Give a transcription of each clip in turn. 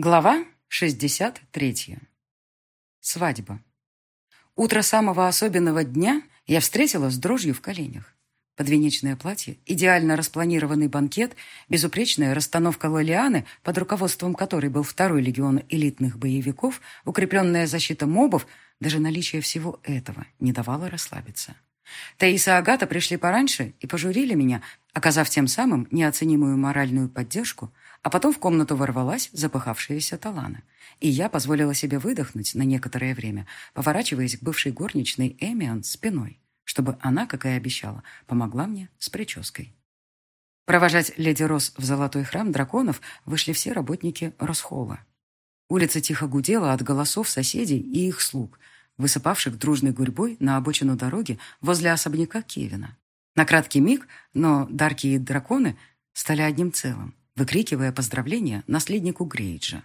Глава 63. Свадьба. Утро самого особенного дня я встретила с дрожью в коленях. Подвенечное платье, идеально распланированный банкет, безупречная расстановка Лолианы, под руководством которой был второй легион элитных боевиков, укрепленная защита мобов, даже наличие всего этого не давало расслабиться. Таиса и Агата пришли пораньше и пожурили меня, оказав тем самым неоценимую моральную поддержку – а потом в комнату ворвалась запыхавшаяся Талана. И я позволила себе выдохнуть на некоторое время, поворачиваясь к бывшей горничной Эмиан спиной, чтобы она, как и обещала, помогла мне с прической. Провожать леди Рос в золотой храм драконов вышли все работники Росхола. Улица тихо гудела от голосов соседей и их слуг, высыпавших дружной гурьбой на обочину дороги возле особняка Кевина. На краткий миг, но дарки и драконы стали одним целым выкрикивая поздравления наследнику Грейджа.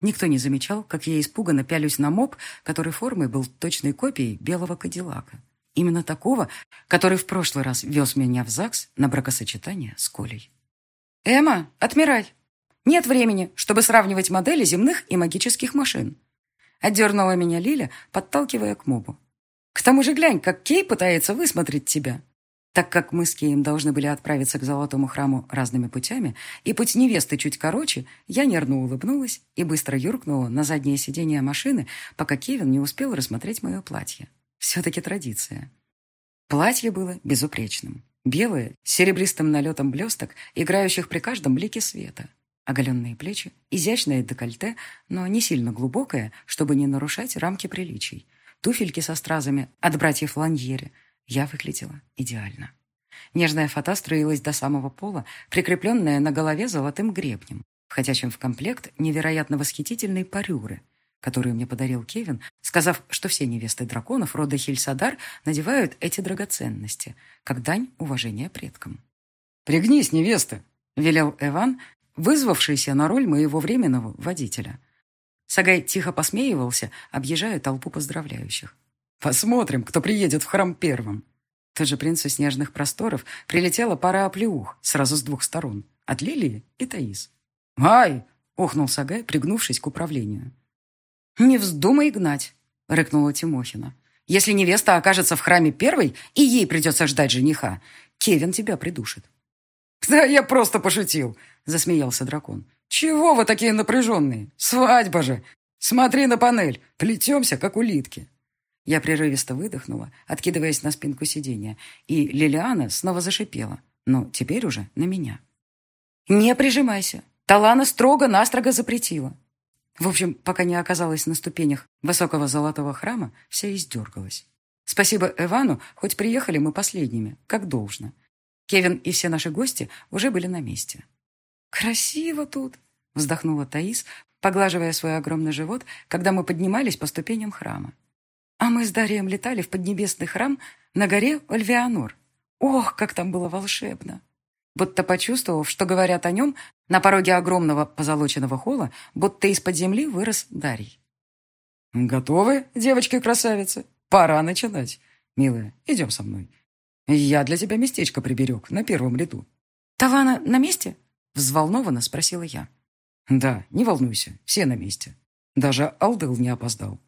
Никто не замечал, как я испуганно пялюсь на моб, который формой был точной копией белого кадиллака. Именно такого, который в прошлый раз вез меня в ЗАГС на бракосочетание с Колей. «Эмма, отмирай! Нет времени, чтобы сравнивать модели земных и магических машин!» Отдернула меня Лиля, подталкивая к мобу. «К тому же глянь, как Кей пытается высмотреть тебя!» Так как мы с Кеем должны были отправиться к Золотому храму разными путями, и путь невесты чуть короче, я нервно улыбнулась и быстро юркнула на заднее сиденье машины, пока Кевин не успел рассмотреть мое платье. Все-таки традиция. Платье было безупречным. Белое, с серебристым налетом блесток, играющих при каждом блике света. Оголенные плечи, изящное декольте, но не сильно глубокое, чтобы не нарушать рамки приличий. Туфельки со стразами от братьев Ланьери – я выглядела идеально. Нежная фата строилась до самого пола, прикрепленная на голове золотым гребнем, входящим в комплект невероятно восхитительной парюры, которую мне подарил Кевин, сказав, что все невесты драконов рода Хильсадар надевают эти драгоценности, как дань уважения предкам. «Пригнись, невеста!» — велел Эван, вызвавшийся на роль моего временного водителя. Сагай тихо посмеивался, объезжая толпу поздравляющих. Посмотрим, кто приедет в храм первым. Тут же принцу снежных просторов прилетела пара оплеух сразу с двух сторон. От Лилии и Таис. «Ай!» — охнул Сагай, пригнувшись к управлению. «Не вздумай гнать!» — рыкнула Тимохина. «Если невеста окажется в храме первой, и ей придется ждать жениха, Кевин тебя придушит». «Да я просто пошутил!» — засмеялся дракон. «Чего вы такие напряженные? Свадьба же! Смотри на панель, плетемся, как улитки!» Я прерывисто выдохнула, откидываясь на спинку сиденья, и Лилиана снова зашипела, но теперь уже на меня. «Не прижимайся. Талана строго-настрого запретила». В общем, пока не оказалась на ступенях высокого золотого храма, вся издергалась. Спасибо Эвану, хоть приехали мы последними, как должно. Кевин и все наши гости уже были на месте. «Красиво тут», — вздохнула Таис, поглаживая свой огромный живот, когда мы поднимались по ступеням храма. А мы с Дарием летали в поднебесный храм на горе Ольвианор. Ох, как там было волшебно! Будто почувствовав, что говорят о нем, на пороге огромного позолоченного холла, будто из-под земли вырос Дарий. «Готовы, девочки-красавицы? Пора начинать. Милая, идем со мной. Я для тебя местечко приберег на первом ряду». «Талана на месте?» — взволнованно спросила я. «Да, не волнуйся, все на месте. Даже Алдыл не опоздал.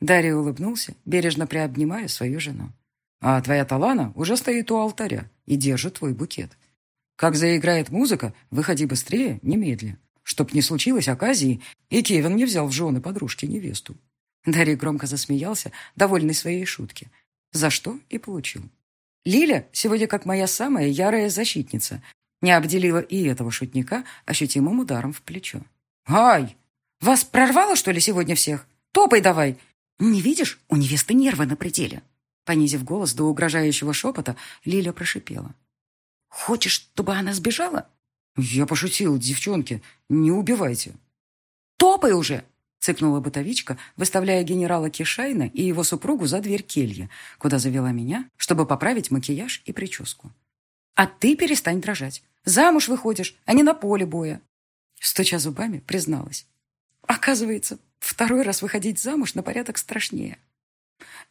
Дарья улыбнулся, бережно приобнимая свою жену. «А твоя Талана уже стоит у алтаря и держит твой букет. Как заиграет музыка, выходи быстрее, немедля, чтоб не случилось оказии, и Кевин не взял в жены подружки невесту». Дарья громко засмеялся, довольный своей шутки, за что и получил. Лиля, сегодня как моя самая ярая защитница, не обделила и этого шутника ощутимым ударом в плечо. «Ай! Вас прорвало, что ли, сегодня всех? Топай давай! «Не видишь? У невесты нервы на пределе». Понизив голос до угрожающего шепота, Лиля прошипела. «Хочешь, чтобы она сбежала?» «Я пошутил, девчонки. Не убивайте». «Топай уже!» — цыкнула бытовичка, выставляя генерала Кишайна и его супругу за дверь кельи, куда завела меня, чтобы поправить макияж и прическу. «А ты перестань дрожать. Замуж выходишь, а не на поле боя». Стуча зубами, призналась. «Оказывается, Второй раз выходить замуж на порядок страшнее.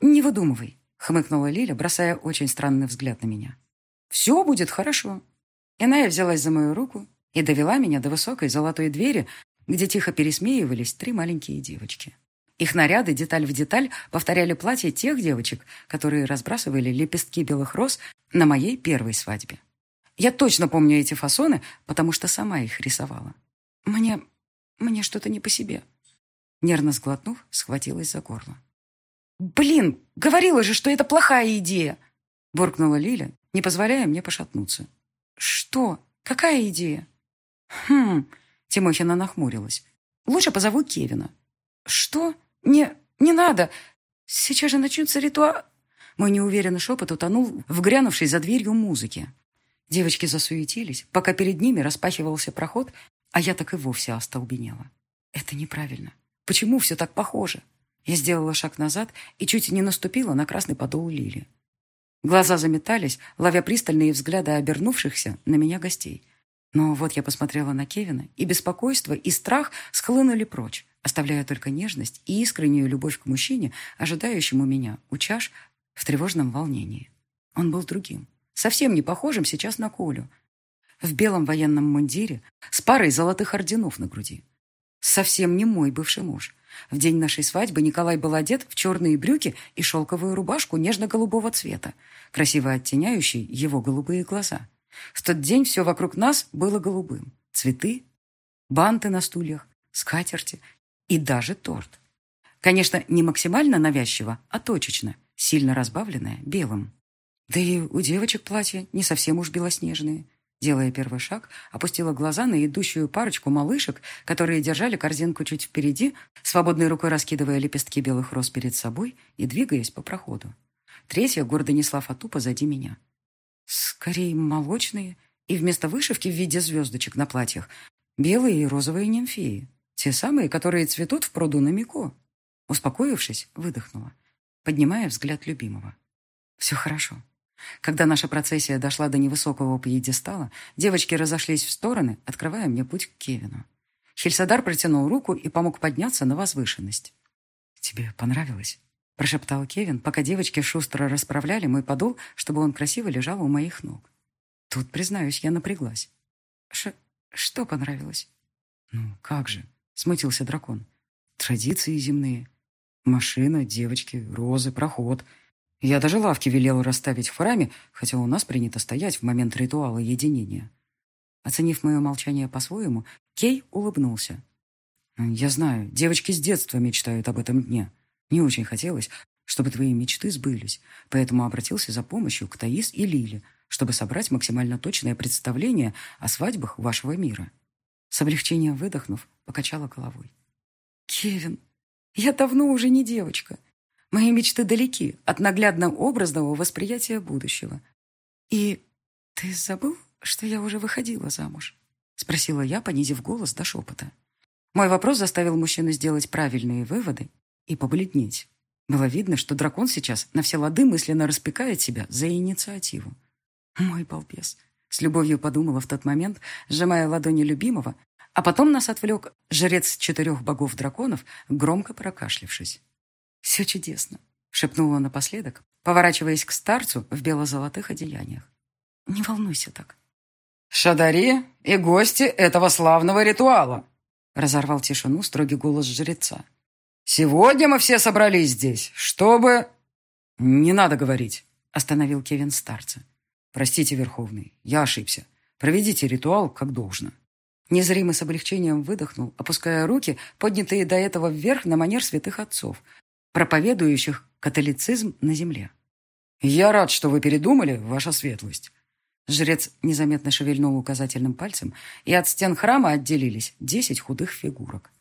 «Не выдумывай», — хмыкнула Лиля, бросая очень странный взгляд на меня. «Все будет хорошо». Иная взялась за мою руку и довела меня до высокой золотой двери, где тихо пересмеивались три маленькие девочки. Их наряды деталь в деталь повторяли платья тех девочек, которые разбрасывали лепестки белых роз на моей первой свадьбе. Я точно помню эти фасоны, потому что сама их рисовала. Мне... мне что-то не по себе. Нервно сглотнув, схватилась за горло. «Блин, говорила же, что это плохая идея!» Буркнула Лиля, не позволяя мне пошатнуться. «Что? Какая идея?» «Хм...» Тимохина нахмурилась. «Лучше позову Кевина». «Что? Не... не надо. Сейчас же начнется ритуал...» Мой неуверенный шепот утонул в грянувшей за дверью музыки. Девочки засуетились, пока перед ними распахивался проход, а я так и вовсе остолбенела. Это неправильно. Почему все так похоже? Я сделала шаг назад и чуть не наступила на красный подол Лили. Глаза заметались, ловя пристальные взгляды обернувшихся на меня гостей. Но вот я посмотрела на Кевина, и беспокойство, и страх схлынули прочь, оставляя только нежность и искреннюю любовь к мужчине, ожидающему меня у чаш в тревожном волнении. Он был другим, совсем не похожим сейчас на Колю. В белом военном мундире, с парой золотых орденов на груди. Совсем не мой бывший муж. В день нашей свадьбы Николай был одет в черные брюки и шелковую рубашку нежно-голубого цвета, красиво оттеняющие его голубые глаза. В тот день все вокруг нас было голубым. Цветы, банты на стульях, скатерти и даже торт. Конечно, не максимально навязчиво, а точечно, сильно разбавленное белым. Да и у девочек платья не совсем уж белоснежные. Делая первый шаг, опустила глаза на идущую парочку малышек, которые держали корзинку чуть впереди, свободной рукой раскидывая лепестки белых роз перед собой и двигаясь по проходу. Третья гордо несла фату позади меня. Скорее молочные, и вместо вышивки в виде звездочек на платьях белые и розовые нимфеи. Те самые, которые цветут в пруду на Мико. Успокоившись, выдохнула, поднимая взгляд любимого. Все хорошо. Когда наша процессия дошла до невысокого пьедестала, девочки разошлись в стороны, открывая мне путь к Кевину. Хельсадар протянул руку и помог подняться на возвышенность. «Тебе понравилось?» – прошептал Кевин, пока девочки шустро расправляли мой подол, чтобы он красиво лежал у моих ног. Тут, признаюсь, я напряглась. Ш «Что понравилось?» «Ну, как же?» – смутился дракон. «Традиции земные. Машина, девочки, розы, проход – я даже лавки велел расставить в храме, хотя у нас принято стоять в момент ритуала единения. Оценив мое молчание по-своему, Кей улыбнулся. «Я знаю, девочки с детства мечтают об этом дне. Не очень хотелось, чтобы твои мечты сбылись, поэтому обратился за помощью к Таис и Лиле, чтобы собрать максимально точное представление о свадьбах вашего мира». С облегчением выдохнув, покачала головой. «Кевин, я давно уже не девочка. Мои мечты далеки от наглядно-образного восприятия будущего. И ты забыл, что я уже выходила замуж? Спросила я, понизив голос до шепота. Мой вопрос заставил мужчину сделать правильные выводы и побледнеть. Было видно, что дракон сейчас на все лады мысленно распекает себя за инициативу. Мой балбес. С любовью подумала в тот момент, сжимая ладони любимого, а потом нас отвлек жрец четырех богов-драконов, громко прокашлившись. «Все чудесно», — шепнула напоследок, поворачиваясь к старцу в бело-золотых одеяниях. «Не волнуйся так». «Шадари и гости этого славного ритуала», — разорвал тишину строгий голос жреца. «Сегодня мы все собрались здесь, чтобы...» «Не надо говорить», — остановил Кевин старца. «Простите, Верховный, я ошибся. Проведите ритуал как должно». Незримо с облегчением выдохнул, опуская руки, поднятые до этого вверх на манер святых отцов, проповедующих католицизм на земле. «Я рад, что вы передумали, ваша светлость». Жрец незаметно шевельнул указательным пальцем, и от стен храма отделились десять худых фигурок.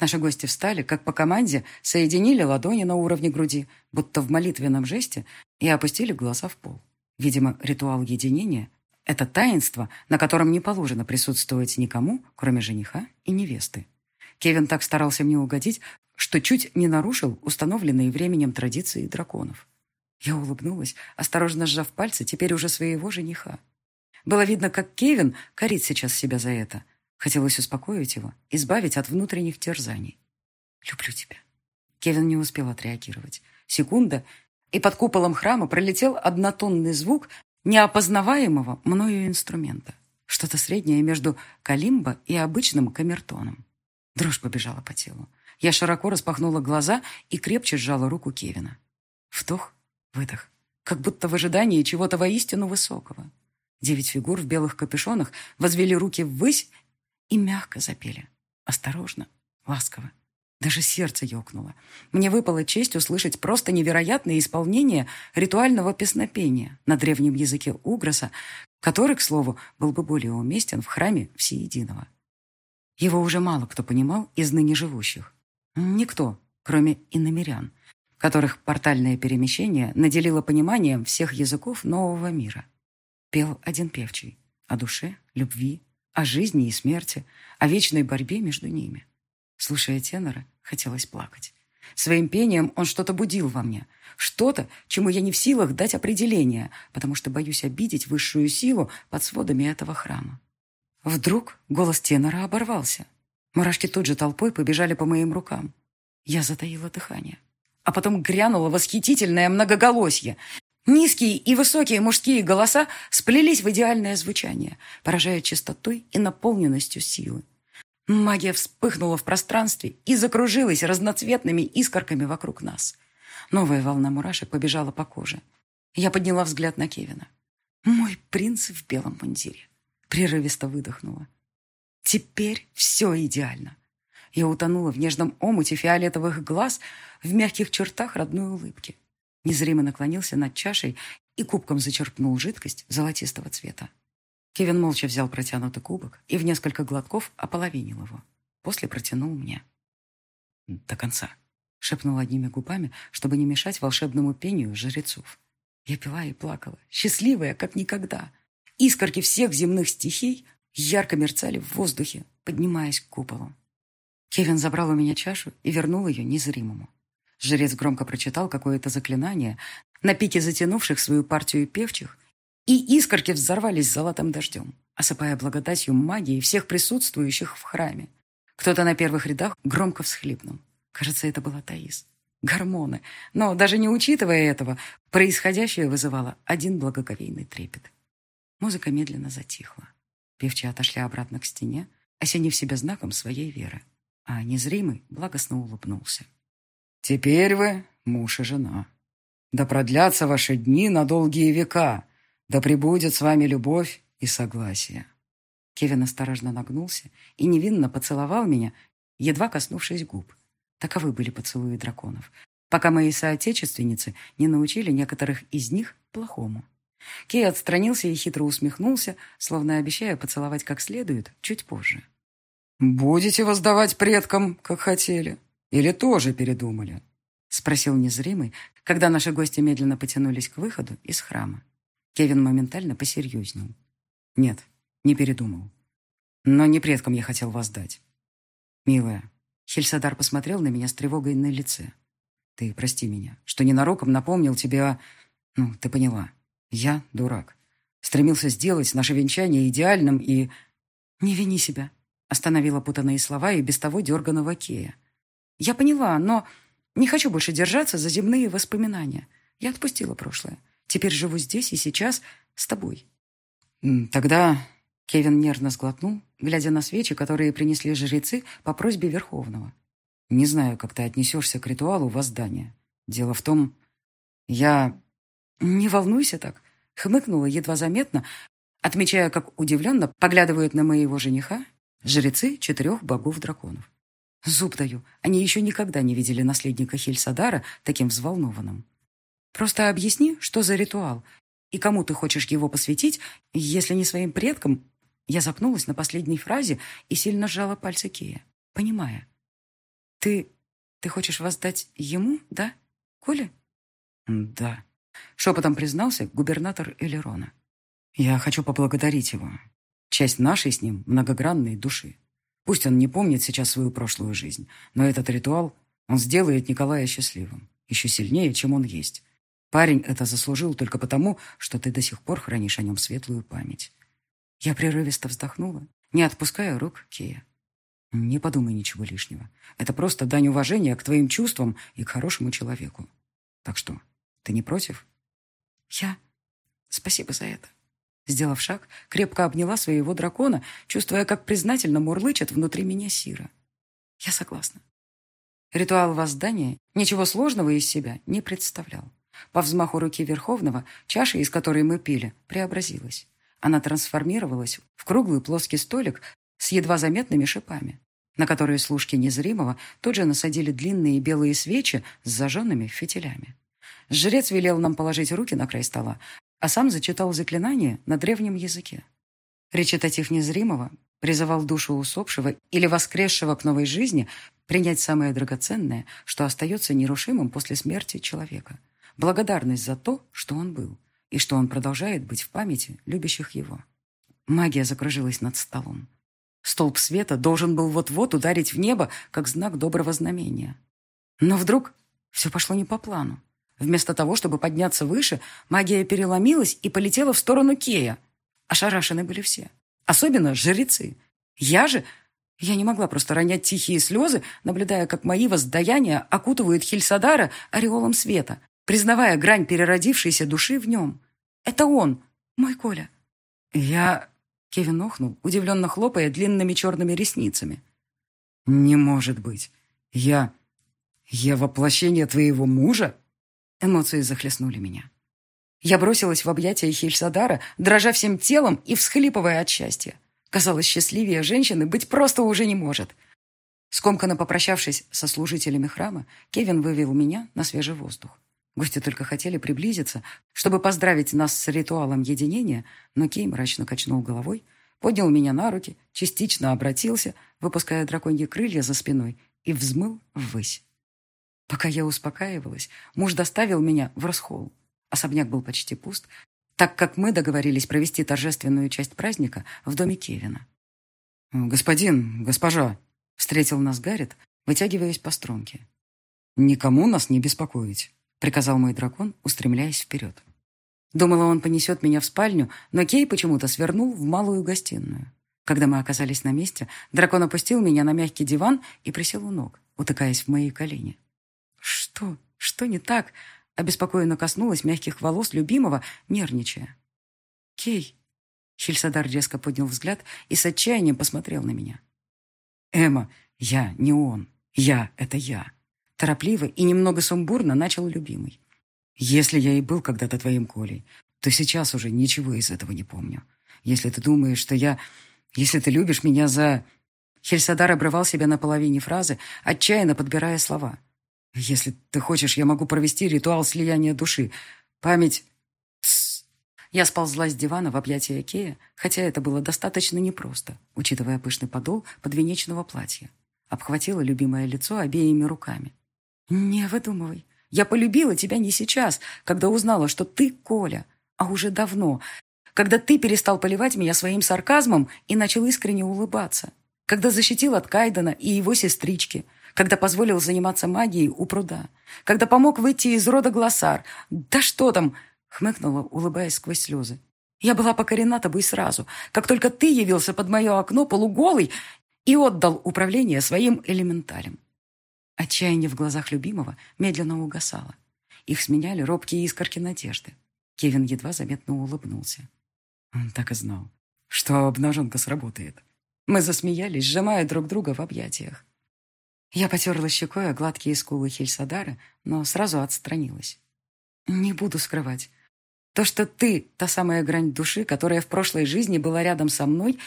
Наши гости встали, как по команде, соединили ладони на уровне груди, будто в молитвенном жесте, и опустили глаза в пол. Видимо, ритуал единения — это таинство, на котором не положено присутствовать никому, кроме жениха и невесты. Кевин так старался мне угодить, что чуть не нарушил установленные временем традиции драконов. Я улыбнулась, осторожно сжав пальцы теперь уже своего жениха. Было видно, как Кевин корит сейчас себя за это. Хотелось успокоить его, избавить от внутренних терзаний. «Люблю тебя». Кевин не успел отреагировать. Секунда, и под куполом храма пролетел однотонный звук неопознаваемого мною инструмента. Что-то среднее между калимбо и обычным камертоном. Дрожь побежала по телу. Я широко распахнула глаза и крепче сжала руку Кевина. Вдох, выдох, как будто в ожидании чего-то воистину высокого. Девять фигур в белых капюшонах возвели руки ввысь и мягко запели. Осторожно, ласково. Даже сердце ёкнуло. Мне выпала честь услышать просто невероятное исполнение ритуального песнопения на древнем языке Угроса, который, к слову, был бы более уместен в храме Всеединого. Его уже мало кто понимал из ныне живущих. Никто, кроме иномерян, которых портальное перемещение наделило пониманием всех языков нового мира. Пел один певчий о душе, любви, о жизни и смерти, о вечной борьбе между ними. Слушая тенора, хотелось плакать. Своим пением он что-то будил во мне. Что-то, чему я не в силах дать определение, потому что боюсь обидеть высшую силу под сводами этого храма. Вдруг голос тенора оборвался. Мурашки тут же толпой побежали по моим рукам. Я затаила дыхание. А потом грянуло восхитительное многоголосье. Низкие и высокие мужские голоса сплелись в идеальное звучание, поражая чистотой и наполненностью силы. Магия вспыхнула в пространстве и закружилась разноцветными искорками вокруг нас. Новая волна мурашек побежала по коже. Я подняла взгляд на Кевина. Мой принц в белом мундире. Прерывисто выдохнула. Теперь все идеально. Я утонула в нежном омуте фиолетовых глаз, в мягких чертах родной улыбки. Незримо наклонился над чашей и кубком зачерпнул жидкость золотистого цвета. Кевин молча взял протянутый кубок и в несколько глотков ополовинил его. После протянул мне. «До конца», — шепнул одними губами, чтобы не мешать волшебному пению жрецов. Я пила и плакала, счастливая, как никогда. Искорки всех земных стихий ярко мерцали в воздухе, поднимаясь к куполу. Кевин забрал у меня чашу и вернул ее незримому. Жрец громко прочитал какое-то заклинание, на пике затянувших свою партию певчих, и искорки взорвались золотым дождем, осыпая благодатью магии всех присутствующих в храме. Кто-то на первых рядах громко всхлипнул. Кажется, это была Таис. Гормоны. Но даже не учитывая этого, происходящее вызывало один благоговейный трепет. Музыка медленно затихла. Певчие отошли обратно к стене, осенив себя знаком своей веры. А незримый благостно улыбнулся. «Теперь вы муж и жена. Да продлятся ваши дни на долгие века, да пребудет с вами любовь и согласие». Кевин осторожно нагнулся и невинно поцеловал меня, едва коснувшись губ. Таковы были поцелуи драконов, пока мои соотечественницы не научили некоторых из них плохому. Кей отстранился и хитро усмехнулся, словно обещая поцеловать как следует чуть позже. «Будете воздавать предкам, как хотели? Или тоже передумали?» — спросил незримый, когда наши гости медленно потянулись к выходу из храма. Кевин моментально посерьезнел. Нет, не передумал. Но не предкам я хотел вас дать. Милая, Хельсадар посмотрел на меня с тревогой на лице. Ты прости меня, что ненароком напомнил тебе о... Ну, ты поняла. Я дурак. Стремился сделать наше венчание идеальным и... Не вини себя. Остановила путанные слова и без того дерганого Кея. Я поняла, но не хочу больше держаться за земные воспоминания. Я отпустила прошлое. Теперь живу здесь и сейчас с тобой». «Тогда...» — Кевин нервно сглотнул, глядя на свечи, которые принесли жрецы по просьбе Верховного. «Не знаю, как ты отнесешься к ритуалу воздания. Дело в том... Я...» «Не волнуйся так», — хмыкнула едва заметно, отмечая, как удивленно поглядывают на моего жениха жрецы четырех богов-драконов. Зуб даю, они еще никогда не видели наследника Хельсадара таким взволнованным. Просто объясни, что за ритуал, и кому ты хочешь его посвятить, если не своим предкам. Я запнулась на последней фразе и сильно сжала пальцы Кея, понимая. Ты... ты хочешь воздать ему, да, Коля? Да. Шепотом признался губернатор Элерона. Я хочу поблагодарить его. Часть нашей с ним многогранной души. Пусть он не помнит сейчас свою прошлую жизнь, но этот ритуал, он сделает Николая счастливым, еще сильнее, чем он есть. Парень это заслужил только потому, что ты до сих пор хранишь о нем светлую память. Я прерывисто вздохнула, не отпуская рук Кея. Не подумай ничего лишнего. Это просто дань уважения к твоим чувствам и к хорошему человеку. Так что, ты не против? Я? Спасибо за это. Сделав шаг, крепко обняла своего дракона, чувствуя, как признательно мурлычет внутри меня Сира. Я согласна. Ритуал воздания ничего сложного из себя не представлял. По взмаху руки Верховного чаша, из которой мы пили, преобразилась. Она трансформировалась в круглый плоский столик с едва заметными шипами, на которые служки незримого тут же насадили длинные белые свечи с зажженными фитилями. Жрец велел нам положить руки на край стола, а сам зачитал заклинание на древнем языке. Речитатив незримого призывал душу усопшего или воскресшего к новой жизни принять самое драгоценное, что остается нерушимым после смерти человека – благодарность за то, что он был, и что он продолжает быть в памяти любящих его. Магия закружилась над столом. Столб света должен был вот-вот ударить в небо, как знак доброго знамения. Но вдруг все пошло не по плану. Вместо того, чтобы подняться выше, магия переломилась и полетела в сторону Кея. Ошарашены были все. Особенно жрецы. Я же... Я не могла просто ронять тихие слезы, наблюдая, как мои воздаяния окутывают Хильсадара ореолом света, признавая грань переродившейся души в нем. Это он, мой Коля. Я... Кевин охнул, удивленно хлопая длинными черными ресницами. «Не может быть. Я... Я воплощение твоего мужа?» Эмоции захлестнули меня. Я бросилась в объятия Хельсадара, дрожа всем телом и всхлипывая от счастья. Казалось, счастливее женщины быть просто уже не может. Скомканно попрощавшись со служителями храма, Кевин вывел меня на свежий воздух. Гости только хотели приблизиться, чтобы поздравить нас с ритуалом единения, но Кей мрачно качнул головой, поднял меня на руки, частично обратился, выпуская драконьи крылья за спиной, и взмыл ввысь. Пока я успокаивалась, муж доставил меня в Росхолл. Особняк был почти пуст, так как мы договорились провести торжественную часть праздника в доме Кевина. «Господин, госпожа!» — встретил нас Гаррит, вытягиваясь по струнке. «Никому нас не беспокоить приказал мой дракон, устремляясь вперед. Думала, он понесет меня в спальню, но Кей почему-то свернул в малую гостиную. Когда мы оказались на месте, дракон опустил меня на мягкий диван и присел у ног, утыкаясь в мои колени. «Что? Что не так?» Обеспокоенно коснулась мягких волос любимого, нервничая. «Кей!» Хильсадар резко поднял взгляд и с отчаянием посмотрел на меня. «Эмма, я не он. Я — это я. Торопливо и немного сумбурно начал любимый. «Если я и был когда-то твоим Колей, то сейчас уже ничего из этого не помню. Если ты думаешь, что я... Если ты любишь меня за...» Хельсадар обрывал себя на половине фразы, отчаянно подбирая слова. «Если ты хочешь, я могу провести ритуал слияния души. Память...» Тс. Я сползла с дивана в объятия Кея, хотя это было достаточно непросто, учитывая пышный подол подвенечного платья. Обхватила любимое лицо обеими руками. «Не выдумывай. Я полюбила тебя не сейчас, когда узнала, что ты Коля, а уже давно, когда ты перестал поливать меня своим сарказмом и начал искренне улыбаться, когда защитил от Кайдена и его сестрички, когда позволил заниматься магией у пруда, когда помог выйти из рода Глоссар. Да что там!» — хмыкнула, улыбаясь сквозь слезы. «Я была покорена тобой сразу, как только ты явился под мое окно полуголый и отдал управление своим элементалям. Отчаяние в глазах любимого медленно угасало. Их сменяли робкие искорки надежды. Кевин едва заметно улыбнулся. Он так и знал, что обнаженка сработает. Мы засмеялись, сжимая друг друга в объятиях. Я потерла щекой о гладкие скулы Хельсадара, но сразу отстранилась. Не буду скрывать. То, что ты, та самая грань души, которая в прошлой жизни была рядом со мной,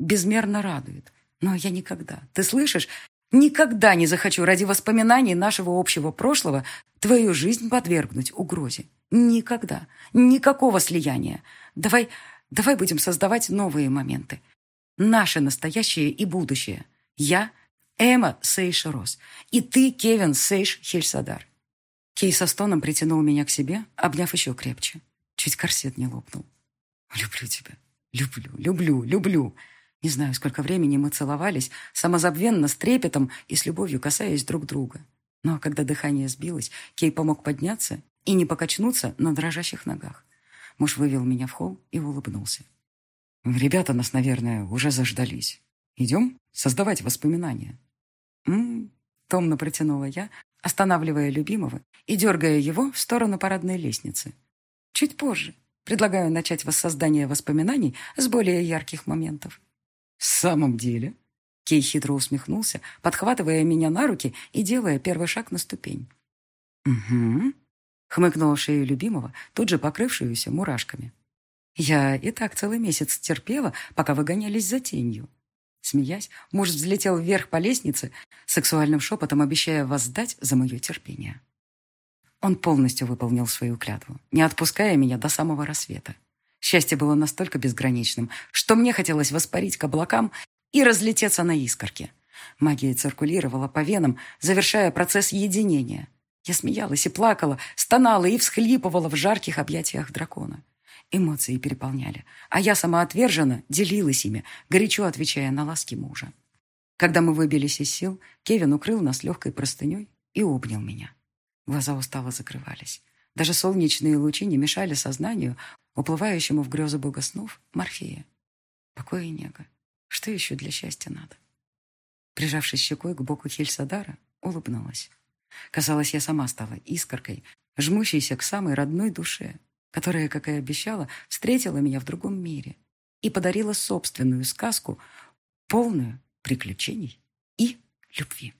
безмерно радует. Но я никогда, ты слышишь, Никогда не захочу ради воспоминаний нашего общего прошлого твою жизнь подвергнуть угрозе. Никогда. Никакого слияния. Давай, давай будем создавать новые моменты. Наше настоящее и будущее. Я Эмма Сейш Рос. И ты, Кевин Сейш Хельсадар. Кей со стоном притянул меня к себе, обняв еще крепче. Чуть корсет не лопнул. Люблю тебя. Люблю, люблю, люблю. Не знаю, сколько времени мы целовались, самозабвенно, с трепетом и с любовью касаясь друг друга. Но когда дыхание сбилось, Кей помог подняться и не покачнуться на дрожащих ногах. Муж вывел меня в холл и улыбнулся. «Ребята нас, наверное, уже заждались. Идем создавать воспоминания?» «М-м-м», томно протянула я, останавливая любимого и дергая его в сторону парадной лестницы. «Чуть позже. Предлагаю начать воссоздание воспоминаний с более ярких моментов». «В самом деле?» Кей хитро усмехнулся, подхватывая меня на руки и делая первый шаг на ступень. «Угу», — хмыкнула шею любимого, тут же покрывшуюся мурашками. «Я и так целый месяц терпела, пока вы гонялись за тенью». Смеясь, муж взлетел вверх по лестнице, сексуальным шепотом обещая воздать за мое терпение. Он полностью выполнил свою клятву, не отпуская меня до самого рассвета. Счастье было настолько безграничным, что мне хотелось воспарить к облакам и разлететься на искорке. Магия циркулировала по венам, завершая процесс единения. Я смеялась и плакала, стонала и всхлипывала в жарких объятиях дракона. Эмоции переполняли, а я самоотверженно делилась ими, горячо отвечая на ласки мужа. Когда мы выбились из сил, Кевин укрыл нас легкой простыней и обнял меня. Глаза устало закрывались. Даже солнечные лучи не мешали сознанию, уплывающему в грезы бога снов, Морфея. Покой и нега. Что еще для счастья надо? Прижавшись щекой к боку Хельсадара, улыбнулась. Казалось, я сама стала искоркой, жмущейся к самой родной душе, которая, как и обещала, встретила меня в другом мире и подарила собственную сказку, полную приключений и любви.